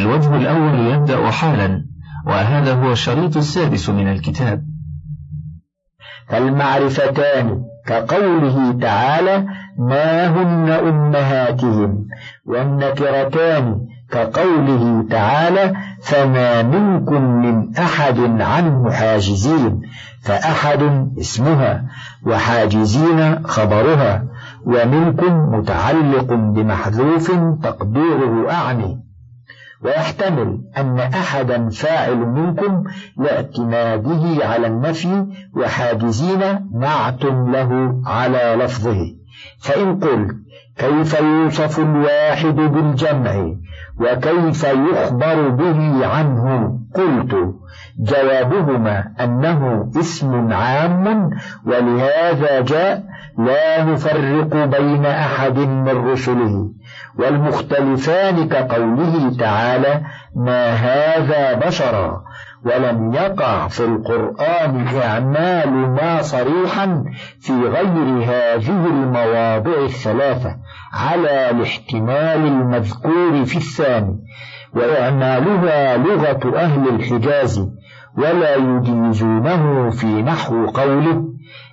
فالوجه الأول يبدأ حالا وهذا هو الشريط السادس من الكتاب. فالمعرفتان كقوله تعالى ما هن أمهاتهم والنكرتان كقوله تعالى فما منكم من أحد عنه حاجزين فأحد اسمها وحاجزين خبرها ومنكم متعلق بمحذوف تقديره أعني. ويحتمل أن أحدا فاعل منكم لاعتماده على النفي وحاجزين نعت له على لفظه. فإن قلت كيف يوصف الواحد بالجمع وكيف يخبر به عنه؟ قلت. جوابهما أنه اسم عام ولهذا جاء لا نفرق بين أحد من رسله. والمختلفان كقوله تعالى ما هذا بشرا؟ ولم يقع في القرآن إعمال ما صريحا في غير هذه المواضع الثلاثة على الاحتمال المذكور في الثاني وإعمالها لغة أهل الحجاز ولا يجيزونه في نحو قوله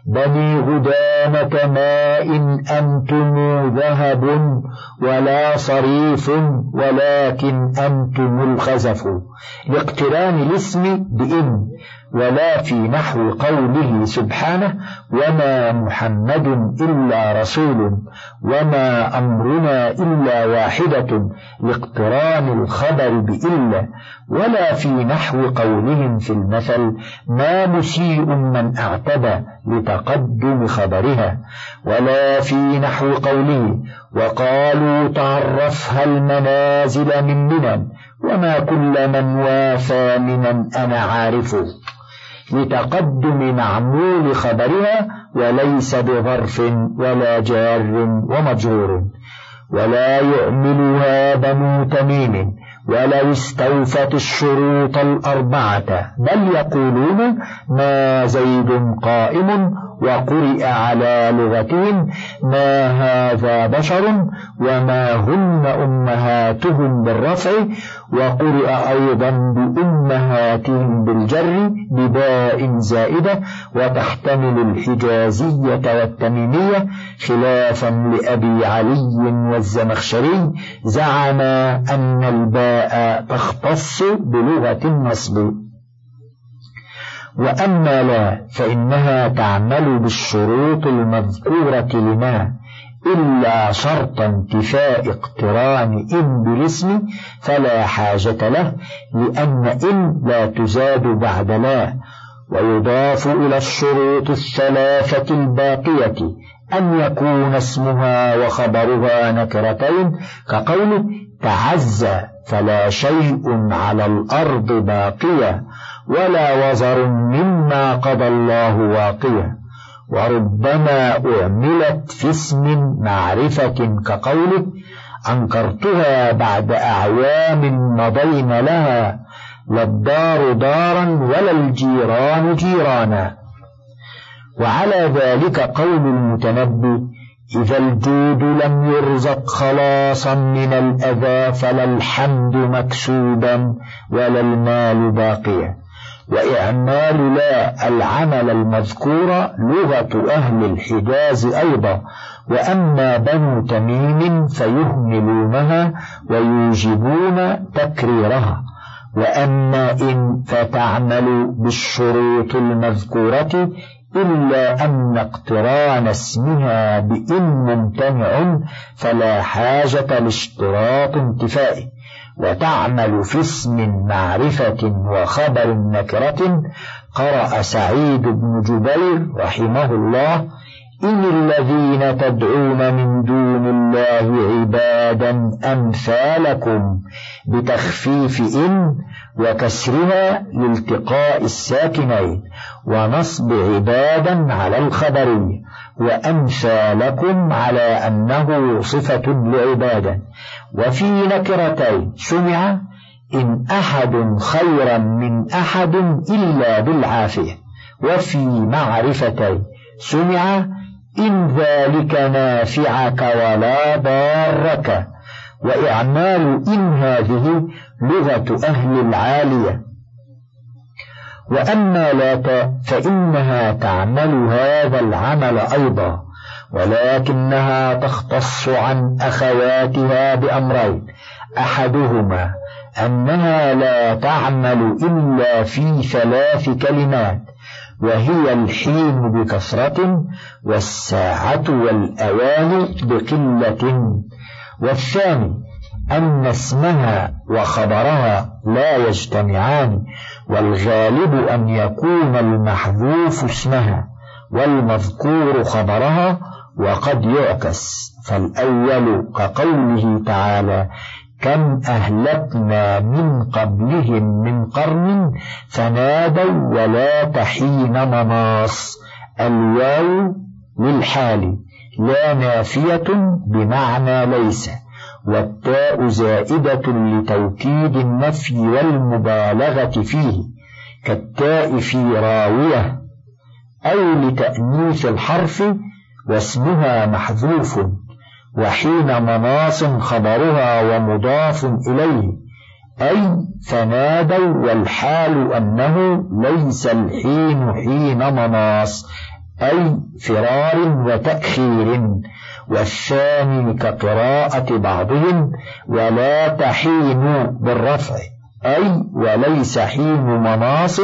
بني غدامة ماء أنتم ذهب ولا صريف ولكن أنتم الخزف. لاقتران الاسم بإن. ولا في نحو قوله سبحانه وما محمد إلا رسول وما أمرنا إلا واحدة لاقتران الخبر بإلا ولا في نحو قولهم في المثل ما مسيء من اعتدى لتقدم خبرها ولا في نحو قوله وقالوا تعرفها المنازل من منن وما كل من وافى منا أنا عارفه لتقدم معمول خبرها وليس بظرف ولا جار ومجرور. ولا يؤملها بنو تميم ولو استوفت الشروط الأربعة. بل يقولون ما زيد قائم وقرئ على لغتهم ما هذا بشر وما هن أمهاتهم بالرفع وقرئ أيضا بأمهاتهم بالجر بباء زائدة وتحتمل الحجازية والتميمية خلافا لأبي علي والزمخشري زعم أن الباء تختص بلغة النصب. وأما لا فإنها تعمل بالشروط المذكورة لما؟ إلا شرط انتفاء اقتران إن بالاسم فلا حاجة له لأن إن لا تزاد بعد لا. ويضاف إلى الشروط الثلاثة الباقية أن يكون اسمها وخبرها نكرتين كقوله تعزى فلا شيء على الأرض باقية. ولا وزر مما قضى الله واقية وربما أعملت في اسم معرفة كقوله أنكرتها بعد أعوام مضين لها. لا الدار دارا ولا الجيران جيرانا. وعلى ذلك قول المتنبي إذا الجود لم يرزق خلاصا من الأذى فلا الحمد مكسوبا ولا المال باقيا. وإعمال لا العمل المذكور لغة أهل الحجاز أيضا. وأما بنو تميم فيهملونها ويوجبون تكريرها. وأما إن فتعمل بالشروط المذكورة إلا أن اقتران اسمها بإن ممتنع فلا حاجة لاشتراط انتفائه. وتعمل في اسم معرفة وخبر نكرة قرأ سعيد بن جبير رحمه الله إن الذين تدعون من دون الله عبادا أمثالكم بتخفيف إن وكسرها لالتقاء الساكنين ونصب عبادا على الخبرية وأمثالكم على أنه صفة لعبادا وفي نكرتين سمع إن أحد خيرا من أحد إلا بالعافية وفي معرفتين سمع إن ذلك نافعك ولا ضارك. وإعمال إن هذه لغة أهل العالية. وأما لا فإنها تعمل هذا العمل أيضا ولكنها تختص عن أخواتها بأمرين. أحدهما أنها لا تعمل إلا في ثلاث كلمات. وهي الحين بكثرة والساعة والأوان بقلة. والثاني أن اسمها وخبرها لا يجتمعان والغالب أن يكون المحذوف اسمها والمذكور خبرها وقد يعكس. فالأول كقوله تعالى كم أهلكنا من قبلهم من قرن فنادوا ولا تحين مناص. الواو للحال لا نافية بمعنى ليس والتاء زائدة لتوكيد النفي والمبالغة فيه كالتاء في راوية أو لتأنيث الحرف واسمها محذوف. وحين مناص خبرها ومضاف إليه أي فنادوا والحال أنه ليس الحين حين مناص أي فرار وتأخير والثاني كقراءة بعضهم ولا تحين بالرفع. أي وليس حين مناص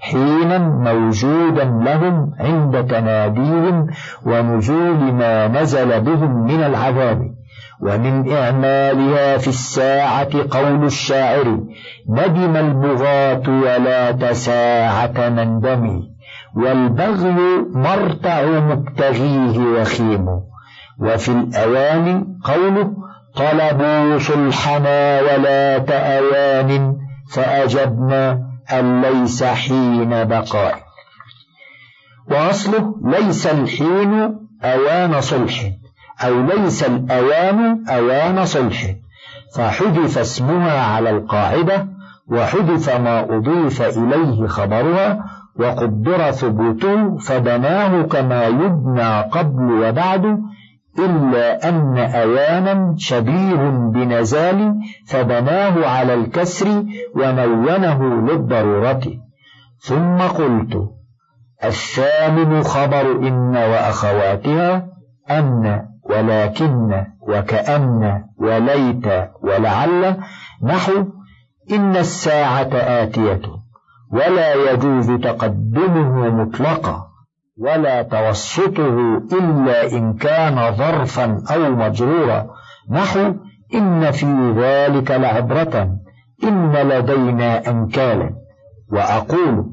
حينا موجودا لهم عند تناديهم ونزول ما نزل بهم من العذاب. ومن إعمالها في الساعة قول الشاعر ندم البغاة ولا تساعة نندمي والبغي مرتع مبتغيه وخيم وفي الأوان قوله طلبوا صلحنا ولا تأوان فأجبنا أن ليس حين بقاء. وأصله ليس الحين أوان صلح أو ليس الأوان أوان صلح. فحذف اسمها على القاعدة وحذف ما أضيف إليه خبرها وقدر ثبوته فبناه كما يبنى قبل وبعد إلا أن أوانا شبيه بنزال فبناه على الكسر ونونه للضرورة. ثم قلت الثامن خبر إن وأخواتها أن ولكن وكأن وليت ولعل نحو إن الساعة آتية ولا يجوز تقدمه مطلقا. ولا توسطه إلا إن كان ظرفا أو مجرورا. نحو إن في ذلك لعبرة. إن لدينا أنكالا. وأقول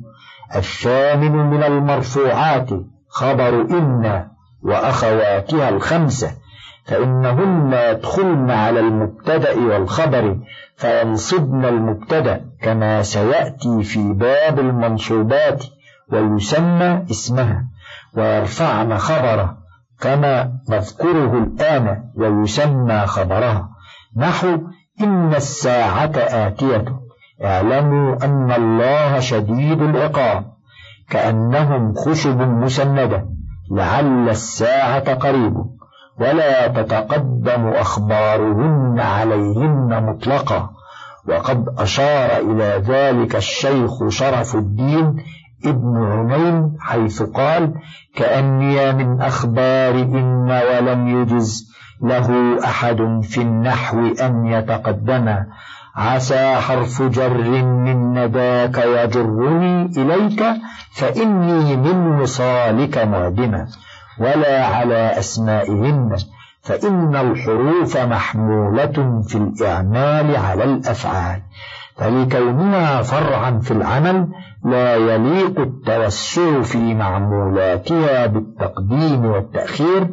الثامن من المرفوعات. خبر إن وأخواتها الخمسة. فإنهن يدخلن على المبتدأ والخبر فينصبن المبتدأ. كما سيأتي في باب المنصوبات ويسمى اسمها. ويرفعن خبره كما نذكره الآن ويسمى خبرها نحو إن الساعة آتية. اعلموا أن الله شديد العقاب. كأنهم خشب مسندة. لعل الساعة قريب. ولا تتقدم أخبارهن عليهن مطلقا وقد أشار إلى ذلك الشيخ شرف الدين ابن عمين حيث قال كأني من أخبار إن ولم يجز له أحد في النحو أن يتقدم. عسى حرف جر من نداك يجرني إليك فإني من وصالك معدمة ولا على أسمائهن فإن الحروف محمولة في الإعمال على الأفعال. فلكونها فرعا في العمل لا يليق التوسع في معمولاتها بالتقديم والتأخير.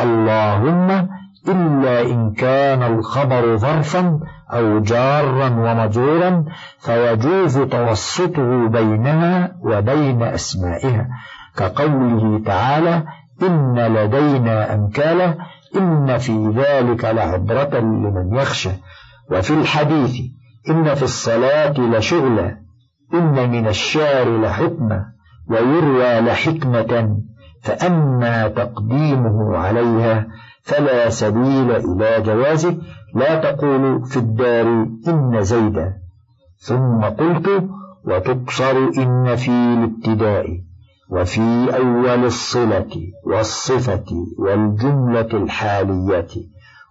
اللهم إلا إن كان الخبر ظرفا أو جارا ومجرورا فيجوز توسطه بينها وبين أسمائها. كقوله تعالى إن لدينا أنكالا إن في ذلك لعبرة لمن يخشى. وفي الحديث إن في الصلاة لشغلا إن من الشعر لحكمة ويروى لحكمة فأما تقديمه عليها فلا سبيل إلى جوازه. لا تقول في الدار إن زيدا. ثم قلت وتقصر إن في الابتداء وفي أول الصلة والصفة والجملة الحالية.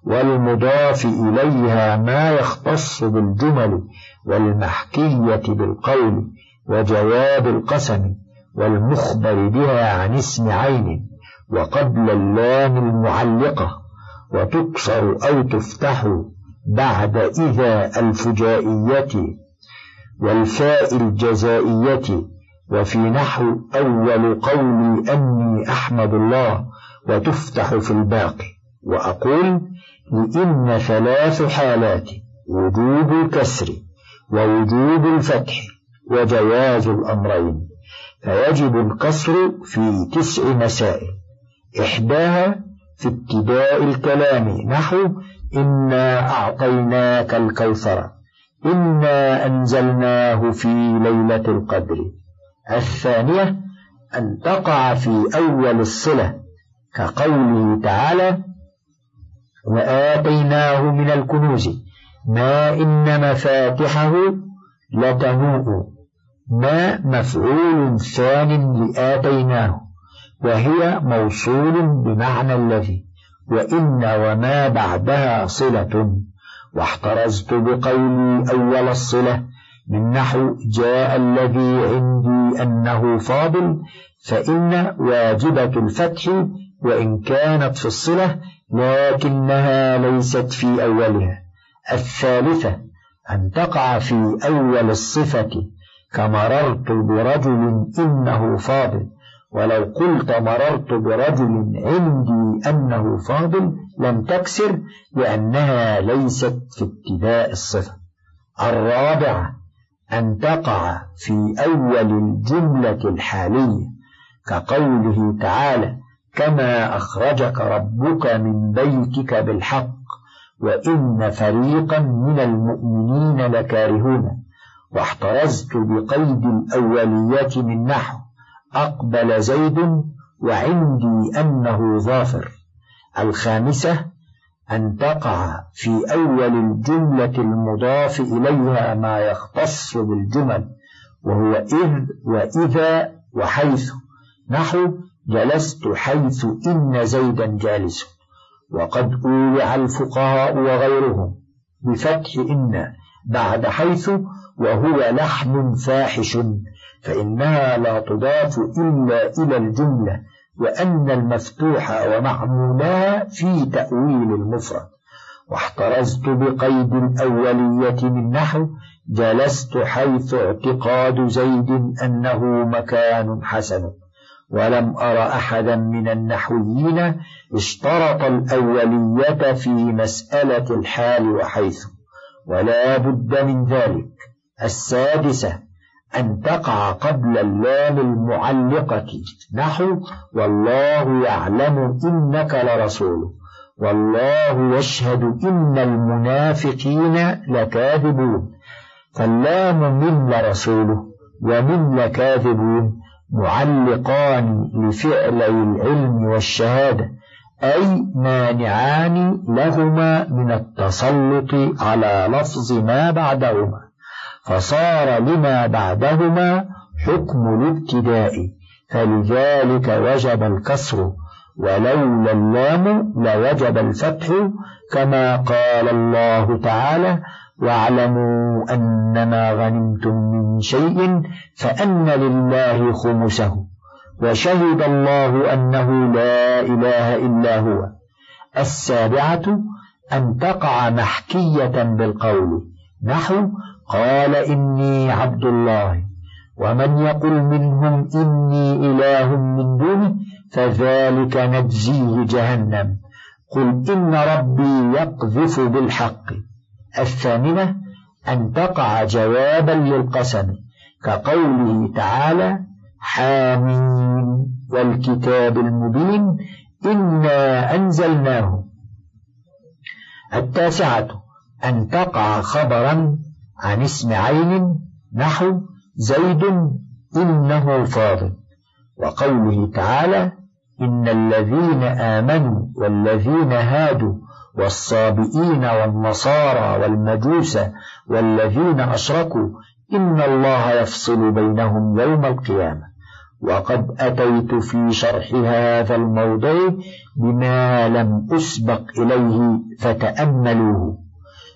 والمضاف إليها ما يختص بالجمل والمحكية بالقول وجواب القسم والمخبر بها عن اسم عين وقبل اللام المعلقة وتكسر أو تفتح بعد إذا الفجائية والفاء الجزائية وفي نحو أول قولي أني أحمد الله وتفتح في الباقي وأقول لإن ثلاث حالات وجوب الكسر ووجوب الفتح وجواز الأمرين. فيجب القصر في تسع مسائل. إحداها في ابتداء الكلام نحو إنا أعطيناك الكوثر إنا أنزلناه في ليلة القدر. الثانية أن تقع في أول الصلة كقوله تعالى وآتيناه من الكنوز. ما إن مفاتحه لتنوء. ما مفعول ثان لآتيناه. وهي موصول بمعنى الذي. وإن وما بعدها صلة. واحترزت بقولي أول الصلة. من نحو جاء الذي عندي أنه فاضل. فإن واجبة الفتح وإن كانت في الصلة لكنها ليست في أولها الثالثة أن تقع في أول الصفة. كمررت برجل إنه فاضل. ولو قلت مررت برجل عندي أنه فاضل لم تكسر لأنها ليست في ابتداء الصفة. الرابعة أن تقع في أول الجملة الحالية. كقوله تعالى كما أخرجك ربك من بيتك بالحق وإن فريقا من المؤمنين لكارهون. واحترزت بقيد الأولية من نحو أقبل زيد وعندي أنه ظافر. الخامسة أن تقع في أول الجملة المضاف إليها ما يختص بالجمل وهو إذ وإذا وحيث. نحو جلست حيث إن زيدا جالس وقد أولع الفقهاء وغيرهم بفتح إن بعد حيث وهو لحن فاحش فإنها لا تضاف إلا إلى الجملة وأن المفتوح ومعمولها في تأويل المفرد. واحترزت بقيد الأولية من نحو جلست حيث اعتقاد زيد أنه مكان حسن. ولم أر أحدا من النحويين اشترط الأولية في مسألة الحال وحيث ولا بد من ذلك. السادسة أن تقع قبل اللام المعلقة. نحو والله يعلم إنك لرسول. والله يشهد إن المنافقين لكاذبون. فاللام من لرسوله ومن لكاذبون. معلقان لفعلي العلم والشهادة أي مانعان لهما من التسلط على لفظ ما بعدهما. فصار لما بعدهما حكم الابتداء فلذلك وجب الكسر ولولا اللام لوجب الفتح كما قال الله تعالى واعلموا أنما غنمتم من شيء فأن لله خمسه وشهد الله أنه لا إله إلا هو السابعة أن تقع محكية بالقول نحو قال إني عبد الله ومن يقل منهم إني إله من دونه فذلك نجزيه جهنم. قل إن ربي يقذف بالحق. الثامنة أن تقع جوابا للقسم كقوله تعالى حامين والكتاب المبين إنا أنزلناه. التاسعة أن تقع خبرا عن اسم عين نحو زيد إنه فاضل. وقوله تعالى إن الذين آمنوا والذين هادوا والصابئين والنصارى والمجوس والذين أشركوا إن الله يفصل بينهم يوم القيامة. وقد أتيت في شرح هذا الموضع بما لم أسبق إليه فتأملوه.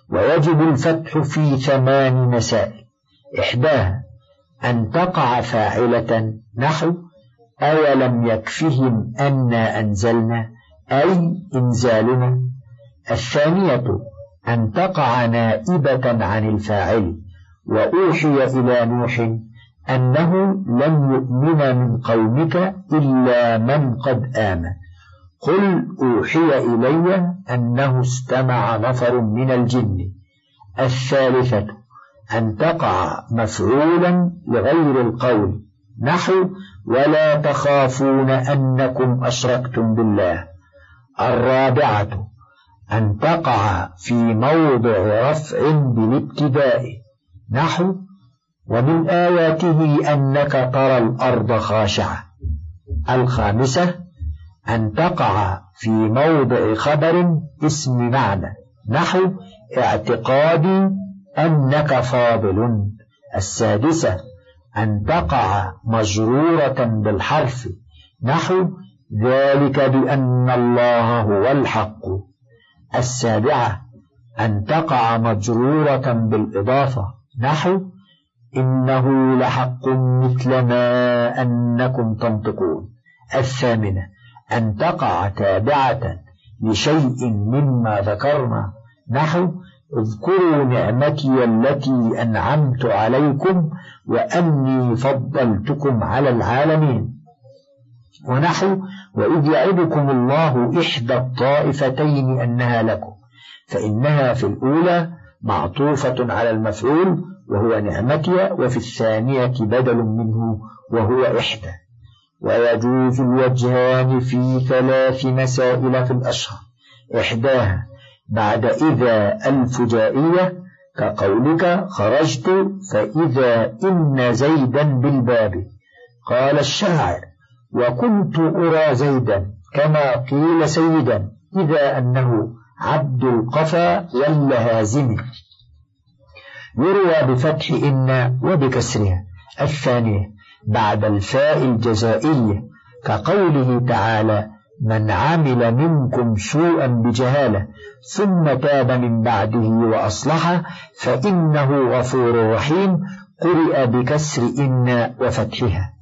ويجب الفتح في ثمان مسائل. إحداها أن تقع فاعلة نحو أولم يكفهم أنا أنزلنا أي إنزالنا؟ الثانية أن تقع نائبة عن الفاعل وأوحي إلى نوح أنه لن يؤمن من قومك إلا من قد آمن. قل أوحي إلي أنه استمع نفر من الجن. الثالثة أن تقع مفعولا لغير القول. نحو ولا تخافون أنكم أشركتم بالله. الرابعة أن تقع في موضع رفع بالابتداء. نحو ومن آياته أنك ترى الأرض خاشعة. الخامسة أن تقع في موضع خبر اسم معنى. نحو اعتقادي أنك فاضل. السادسة أن تقع مجرورة بالحرف. نحو ذلك بأن الله هو الحق. السابعة أن تقع مجرورة بالإضافة. نحو إنه لحق مثل ما أنكم تنطقون. الثامنة أن تقع تابعة لشيء مما ذكرنا. نحو اذكروا نعمتي التي أنعمت عليكم وأني فضلتكم على العالمين. ونحو وإذ يعدكم الله إحدى الطائفتين أنها لكم فإنها في الأولى معطوفة على المفعول وهو نعمتي وفي الثانية بدل منه وهو إحدى. ويجوز الوجهان في ثلاث مسائل في الأشهر. إحداها بعد إذا الفجائية كقولك خرجت فإذا إن زيدا بالباب. قال الشاعر وكنت أرى زيدا كما قيل سيدا إذا أنه عبد القفا واللهازم. يروى بفتح إن وبكسرها الثانية بعد الفاء الجزائية كقوله تعالى من عمل منكم سوءا بجهالة ثم تاب من بعده وأصلح فإنه غفور رحيم قرئ بكسر إن وفتحها.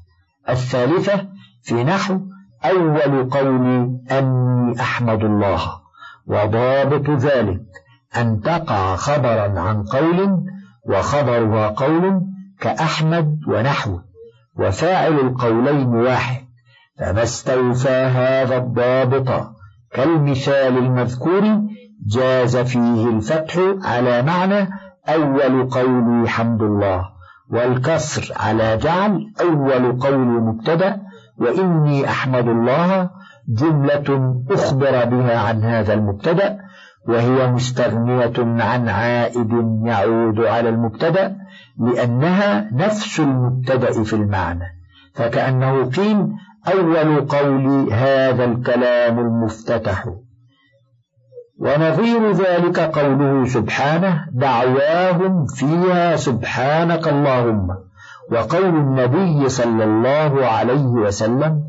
الثالثة في نحو أول قولي أني أحمد الله وضابط ذلك أن تقع خبرا عن قول وخبرها قول كأحمد ونحوه وفاعل القولين واحد. فما استوفى هذا الضابط كالمثال المذكور جاز فيه الفتح على معنى أول قولي حمد الله والكسر على جعل أول قول مبتدأ وإني أحمد الله جملة أخبر بها عن هذا المبتدأ وهي مستغنية عن عائد يعود على المبتدأ لأنها نفس المبتدأ في المعنى فكأنه قيل أول قول هذا الكلام المفتتح. ونظير ذلك قوله سبحانه دعواهم فيها سبحانك اللهم. وقول النبي صلى الله عليه وسلم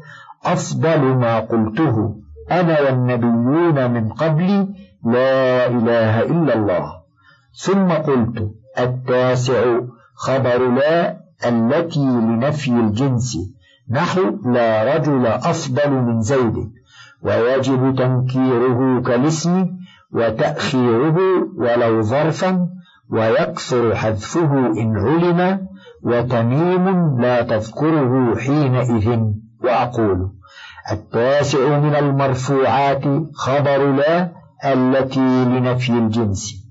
أفضل ما قلته أنا والنبيون من قبلي لا إله إلا الله. ثم قلت التاسع خبر لا التي لنفي الجنس. نحو لا رجل أفضل من زيد ويجب تنكيره كالاسم وتأخيره ولو ظرفا ويكثر حذفه إن علم وتميم لا تذكره حينئذ. وأقول التاسع من المرفوعات خبر لا التي لنفي الجنس.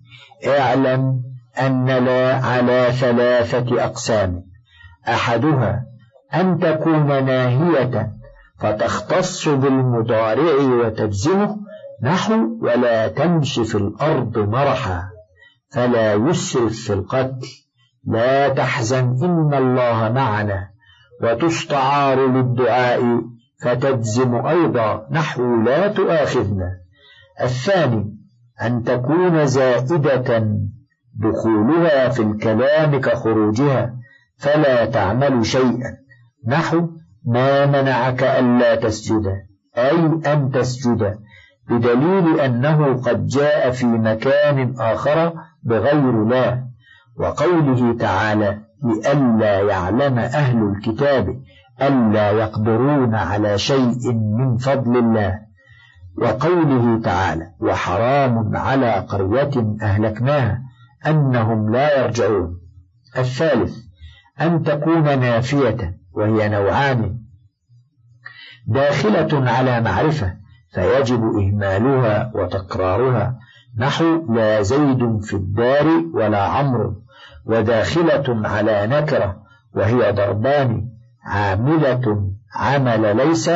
اعلم أن لا على ثلاثة أقسام. أحدها أن تكون ناهية فتختص بالمضارع وتجزمه نحو ولا تمش في الأرض مرحا فلا يسرف في القتل. لا تحزن إن الله معنا وتستعار للدعاء فتجزم أيضا نحو لا تؤاخذنا. الثاني أن تكون زائدة دخولها في الكلام كخروجها فلا تعمل شيئا. نحو ما منعك ألا تسجد أي أن تسجد بدليل أنه قد جاء في مكان آخر بغير لا وقوله تعالى لئلا يعلم أهل الكتاب ألا يقدرون على شيء من فضل الله. وقوله تعالى وحرام على قرية أهلكناها أنهم لا يرجعون. الثالث أن تكون نافية وهي نوعان. داخلة على معرفة فيجب إهمالها وتكرارها نحو لا زيد في الدار ولا عمرو. وداخلة على نكرة وهي ضربان. عاملة عمل ليس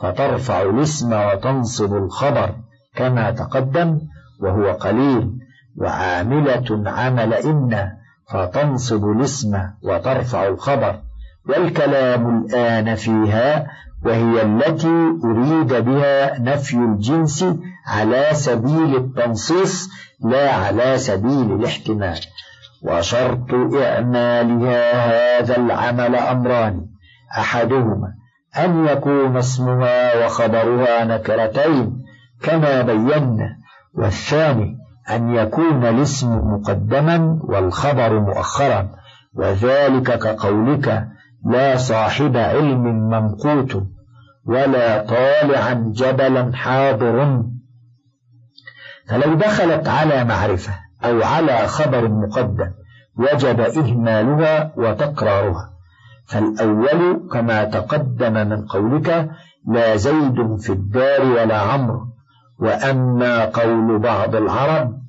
فترفع الاسم وتنصب الخبر. كما تقدم وهو قليل. وعاملة عمل إن فتنصب الاسم وترفع الخبر. والكلام الآن فيها وهي التي أريد بها نفي الجنس على سبيل التنصيص لا على سبيل الاحتمال. وشرط إعمالها هذا العمل أمران. أحدهما أن يكون اسمها وخبرها نكرتين كما بينا والثاني أن يكون الاسم مقدما والخبر مؤخرا وذلك كقولك لا صاحب علم ممقوت ولا طالعا جبلا حاضر. فلو دخلت على معرفة أو على خبر مقدم وجب إهمالها وتكرارها. فالأول كما تقدم من قولك لا زيد في الدار ولا عمرو. وأما قول بعض العرب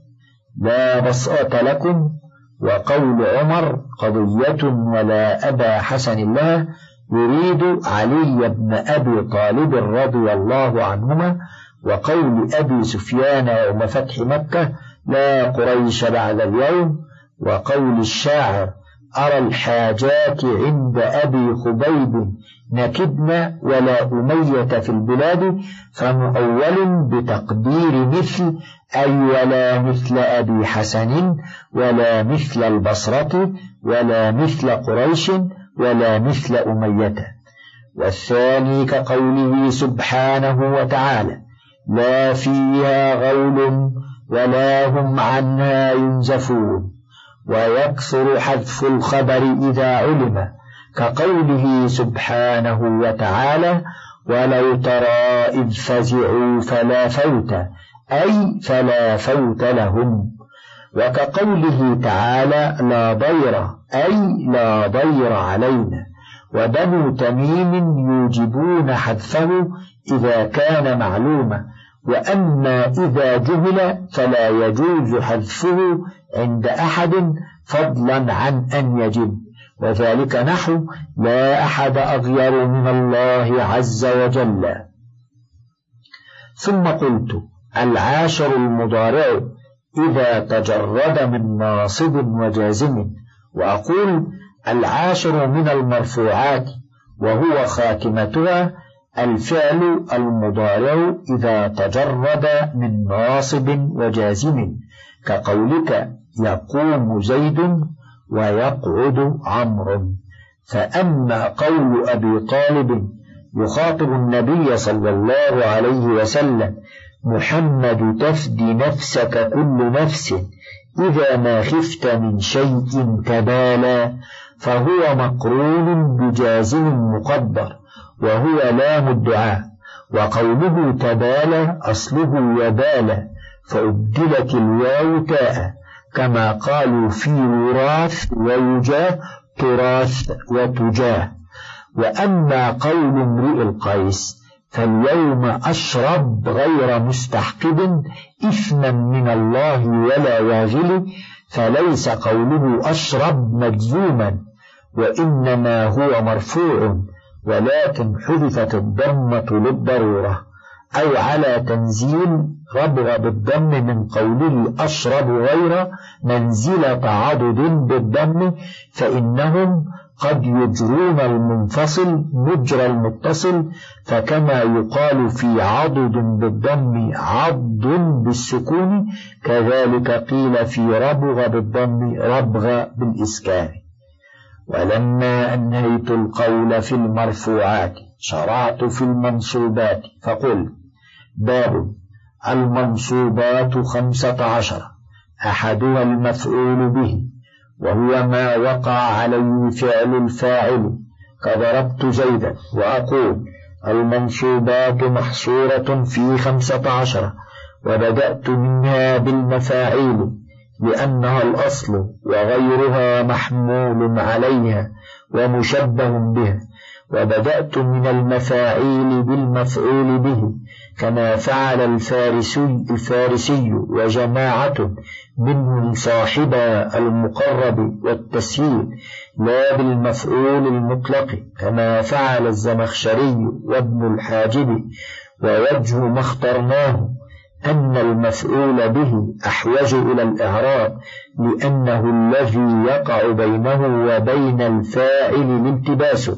لا بصأة لكم وقول عمر قضية ولا أبا حسن الله يريد علي بن أبي طالب رضي الله عنهما وقول أبي سفيان يوم فتح مكة لا قريش بعد اليوم وقول الشاعر أرى الحاجات عند أبي خبيب نكدنا ولا أمية في البلاد فمؤول بتقدير مثل أي ولا مثل أبي حسن ولا مثل البصرة ولا مثل قريش ولا مثل أمية. والثاني كقوله سبحانه وتعالى لا فيها غول ولا هم عنها ينزفون. ويكثر حذف الخبر إذا علم. كقوله سبحانه وتعالى ولو ترى إذ فزعوا فلا فوت أي فلا فوت لهم. وكقوله تعالى لا ضير أي لا ضير علينا وبنو تميم يوجبون حذفه إذا كان معلوما. وأما إذا جهل فلا يجوز حذفه عند أحد فضلا عن أن يجب. وذلك نحو لا أحد أغير من الله عز وجل. ثم قلت العاشر المضارع إذا تجرد من ناصب وجازم وأقول العاشر من المرفوعات وهو خاتمتها الفعل المضارع إذا تجرد من ناصب وجازم كقولك يقوم زيد ويقعد عمرو. فأما قول أبي طالب يخاطب النبي صلى الله عليه وسلم محمد تفدي نفسك كل نفس إذا ما خفت من شيء تبالى فهو مقرون بجازم مقدر وهو لام الدعاء وقوله تبالى أصله يبالى فأبدلت الواو تاء. كما قالوا في وراث ويجاه تراث وتجاه وأما قول امرئ القيس فاليوم أشرب غير مستحقد إثما من الله ولا واغل فليس قوله أشرب مجزوما وإنما هو مرفوع ولكن حذفت الضمة للضرورة أو على تنزيل ربغ بالضم من قوله أشرب غير منزل تعضد بالضم فإنهم قد يجرون المنفصل مجرى المتصل فكما يقال في عضد بالضم عض بالسكون كذلك قيل في ربغ بالضم ربغ بالإسكان. ولما أنهيت القول في المرفوعات شرعت في المنصوبات فقل باب المنصوبات خمسة عشر. أحدها المفعول به وهو ما وقع عليه فعل الفاعل. كضربت زيدا وأقول المنصوبات محصورة في خمسة عشر وبدأت منها بالمفاعيل لأنها الأصل وغيرها محمول عليها ومشبه بها وبدأت من المفاعيل بالمفعول به كما فعل الفارسي, الفارسي وجماعة منهم صاحب المقرب والتسهيل لا بالمفعول المطلق كما فعل الزمخشري وابن الحاجب ووجه ما اخترناه أن المفعول به أحوج إلى الإعراب لأنه الذي يقع بينه وبين الفاعل الالتباس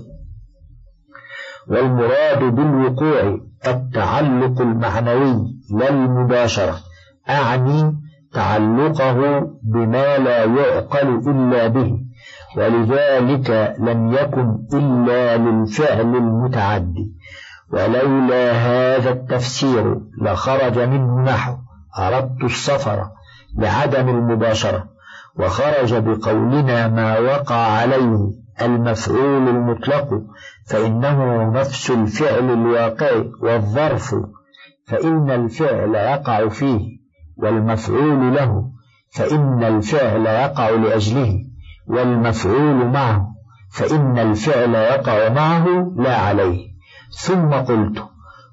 والمراد بالوقوع التعلق المعنوي لا المباشرة أعني تعلقه بما لا يعقل إلا به ولذلك لم يكن إلا للفعل المتعدي ولولا هذا التفسير لخرج منه نحو أردت السفر لعدم المباشرة وخرج بقولنا ما وقع عليه. المفعول المطلق فإنه نفس الفعل الواقع والظرف فإن الفعل يقع فيه والمفعول له فإن الفعل يقع لأجله والمفعول معه فإن الفعل يقع معه لا عليه. ثم قلت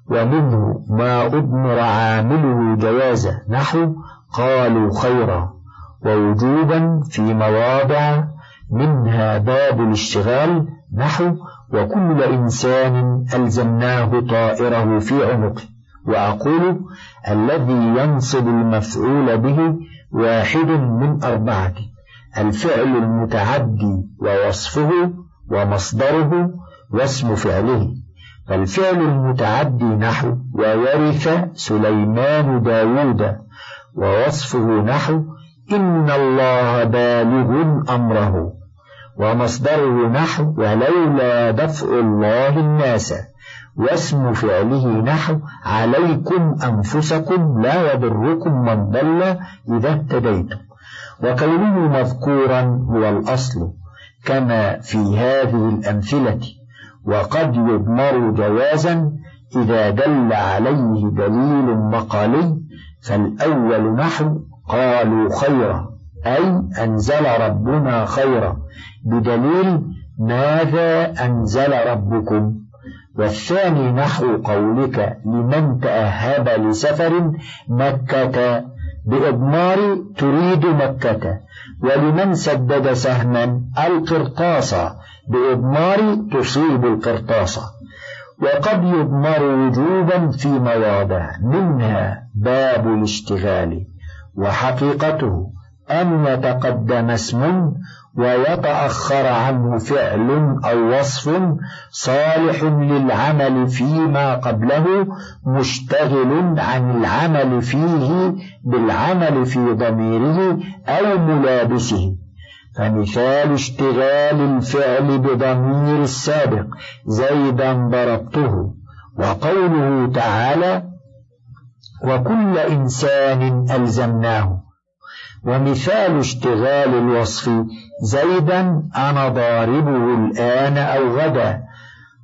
ومنه ما أضمر عامله جوازا نحو قالوا خيرا ووجوبا في مواضع منها باب الاشتغال نحو وكل إنسان ألزمناه طائره في عنقه وأقول الذي ينصب المفعول به واحد من أربعة الفعل المتعدي ووصفه ومصدره واسم فعله فالفعل المتعدي نحو وورث سليمان داود ووصفه نحو إن الله بالغ أمره. ومصدره نحو ولولا دفع الله الناس واسم فعله نحو عليكم أنفسكم لا يضركم من ضل إذا اهتديتم. وكونه مذكورا هو الأصل كما في هذه الأمثلة وقد يضمر جوازا إذا دل عليه دليل مقالي فالأول نحو قالوا خيرا. أي أنزل ربنا خيرا. بدليل ماذا أنزل ربكم؟ والثاني نحو قولك لمن تأهب لسفر مكة. بإضمار تريد مكة. ولمن سدد سهما القرطاس. بإضمار تصيب القرطاس. وقد يضمر وجوبا في مواضع منها باب الاشتغال. وحقيقته أن يتقدم اسم ويتأخر عنه فعل أو وصف صالح للعمل فيما قبله مشتغل عن العمل فيه بالعمل في ضميره أو ملابسه. فمثال اشتغال الفعل بضمير السابق زيدا ضربته. وقوله تعالى وكل إنسان ألزمناه. ومثال اشتغال الوصف زيدا أنا ضاربه الآن أو غدا.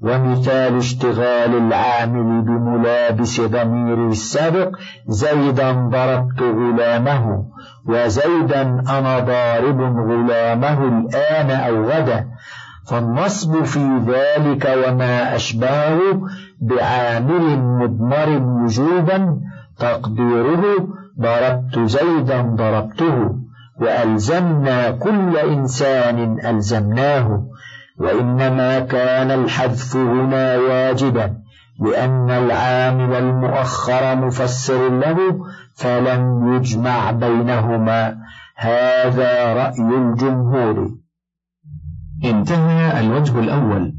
ومثال اشتغال العامل بملابس ضمير السابق زيدا ضربت غلامه. وزيدا أنا ضارب غلامه الآن أو غدا. فالنصب في ذلك وما أشبهه بعامل مضمر وجوبا تقديره ضربت زيدا ضربته وألزمنا كل إنسان ألزمناه وإنما كان الحذف هنا واجبا لأن العامل المؤخر مفسر له فلم يجمع بينهما. هذا رأي الجمهور. انتهى الوجه الأول.